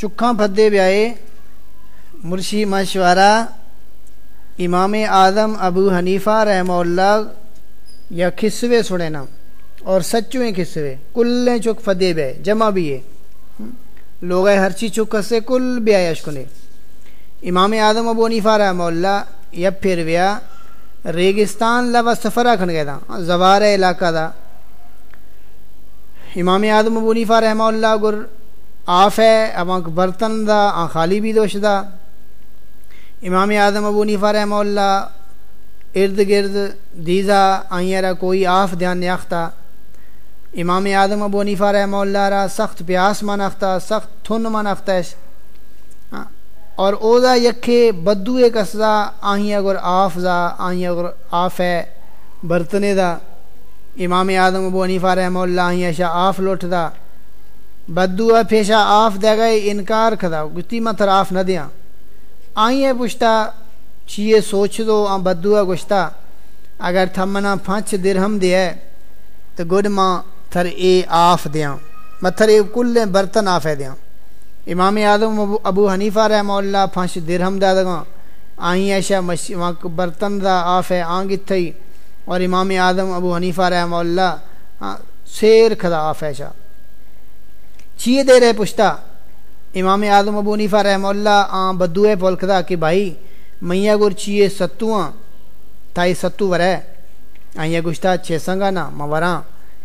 چکھاں پھدے بیائے مرشی مشورہ، امام اعظم ابو حنیفہ رحمہ اللہ یا کھسوے سڑے نا اور سچویں کھسوے، کلیں چک فدے بے جمع بھی ہے۔ لوگ ہر چیز چک سے کل بھی آئے اشکنے امام اعظم ابو حنیفہ رحمہ اللہ یا پھر ویا ریگستان لوا سفرہ کھن گیا تھا زوار علاقہ دا۔ امام اعظم ابو حنیفہ رحمہ اللہ گر آف ہے اب برتن دا آن خالی بھی دوش دا۔ امام اعظم ابو نیفہ رحمہ اللہ ارد گرد دیزا آئیں کوئی آف دھیان نیاختہ امام اعظم ابو نیفہ رحمہ اللہ را سخت پیاس مناختہ سخت تھن مناختہ ہاں، اور اوزا یکھے بدو ایک اسزا آئیں اگر آف زا آئیں اگر آف ہے برتنے دا۔ امام اعظم ابو نیفہ رحمہ اللہ آئیں شاہ آف لوٹ دا۔ بدو پیشا آف دے گئے، انکار کھدا۔ گتی متر آف نہ دیاں آئیں پوچھتا، چیئے سوچ دو آن بدوا گشتا اگر تھمنا پانچ درہم دیا تو گڈ ماں تھر اے آف دیاں متھر اے کل برتن آف ہے دیاں امام اعظم ابو حنیفہ رحمہ اللہ پانچ درہم دا دگاں آئیں ایشا برتن دا آف ہے آنگ تھئی۔ اور امام اعظم ابو حنیفہ رحمہ اللہ سیر کھدا آف ایشا۔ چیئے دے رہے پوچھتا امام اعظم ابو نیفہ رحمہ اللہ آن بدوئے پولکھدا کہ بھائی میاں گر چیئے ستوان تائی ستو ورے۔ آئیں گشتا چھے سنگا نا موراں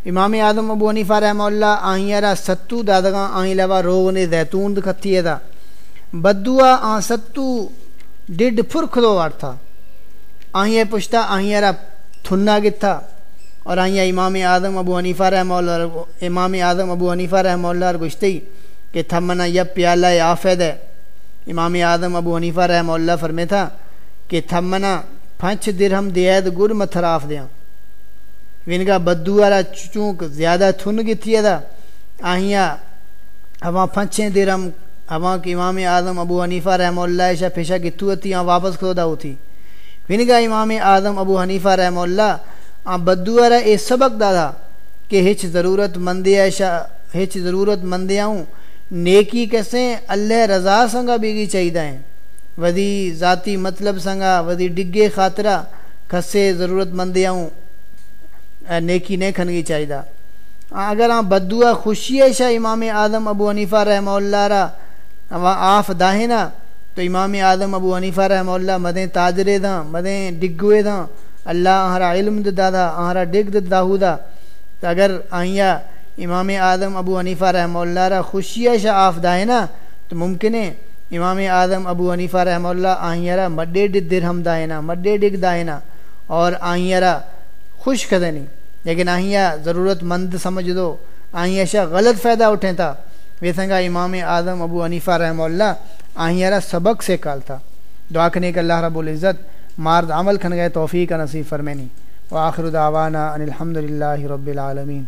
امام اعظم ابو نیفہ رحمہ اللہ آئیں را ستو دادگاں آئیں لوا روغنے زیتون دکھتی ہے دا۔ بدوا آن ستو ڈڈ پھرکھ دو وار تھا آئیں پشتا آئیں را تھننا گتا اور آئیں امام اعظم ابو حنیفہ رحمہ اللہ امام اعظم ابو حنیفہ رحمہ اللہ گشتی کہ تھمنا یب پیالہ آفید ہے۔ امام اعظم ابو حنیفہ رحمہ اللہ فرمے تھا کہ تھمنا پھنچ درہم دید گر متھراف دیاں وینگا بدو والا چونک زیادہ تھن گی تھی دا۔ آہیاں ہوا پھنچیں درہم، ہوا کہ امام اعظم ابو حنیفہ رحمہ اللہ ایشا پیشا کی تو تھی واپس کھودا ہوتی۔ وینگا امام اعظم ابو حنیفہ رحمہ اللہ آن بدو اے سبق دادا کہ ہچ ضرورت مندی ایشا، ہچ ضرورت مندیاں ہوں نیکی کیسے اللہ رضا سنگا بیگی چاہیدہ ہیں۔ ودی ذاتی مطلب سنگا، ودی ڈگے خاطرہ کھسے ضرورت مندیاں نیکی نے کھنگی چاہیدہ۔ اگر ہاں بدعا خوشی ہے شاہ امام آدم ابو حنیفہ رحمہ اللہ را آف داہیں نا تو امام آدم ابو حنیفہ رحمہ اللہ مدیں تاجرے داں، مدیں ڈگوے داں۔ اللہ آہرا علم دا آہرا ڈگ داہو دا تو اگر آئیہ امام اعظم ابو حنیفہ رحمہ اللہ را خوشیہ شاہ آف دائنا تو ممکن ہے امام اعظم ابو حنیفہ رحمہ اللہ آئیرہ مڈے ڈگ درہم دائنا مڈے ڈگ دائنا اور آئیرہ خوش کدنی۔ لیکن آئیہ ضرورت مند سمجھ دو آئیہ شاہ غلط فائدہ اٹھیں تھا ویسنگا امام اعظم ابو حنیفہ رحمہ اللہ آئیرہ سبق سے کال تھا دعا کرنے کہ اللہ رب العزت مارد عمل کھن گئے توفیق نصیب فرمینی. وآخر دعوانا ان الحمد للہ رب العالمین.